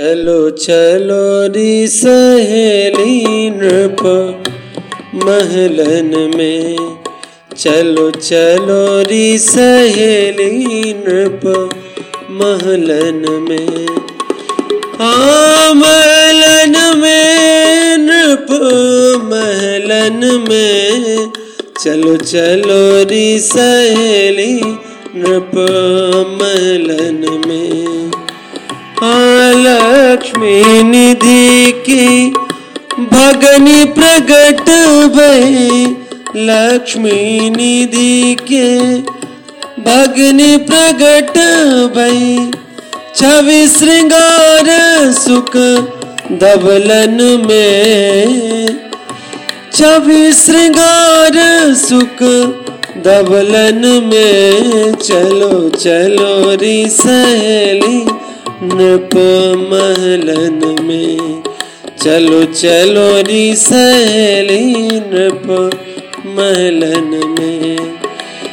चलो चलो री सहेली नृप, महलन में। चलो चलो री सहेली नृप, महलन में। हाँ महलन में नृप, महलन में। चलो चलो री सहेली नृप, महलन में। लक्ष्मी निधि की भगनी प्रगट भई। लक्ष्मी निधि के भगनी प्रगट भई। छवि श्रृंगार सुख धवलन में। छवि श्रृंगार सुख दबलन में। चलो चलो री सहेली। नृप महलन में। चलो चलो री सहेली नृप महलन में।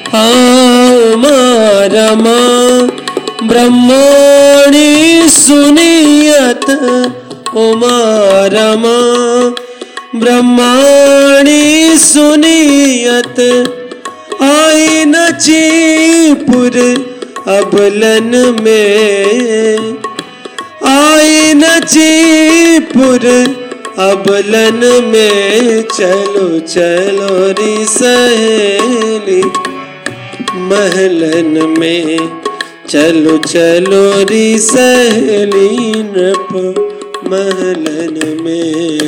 हाँ मारमा ब्रह्मणि सुनियत। उमारमा ब्रह्मणी सुनियत। आई नचीपुर अबलन में आई नचीपुर अबलन में चलो चलो री सहेली। महलन में चलो चलो री सहेली, नृप महलन में।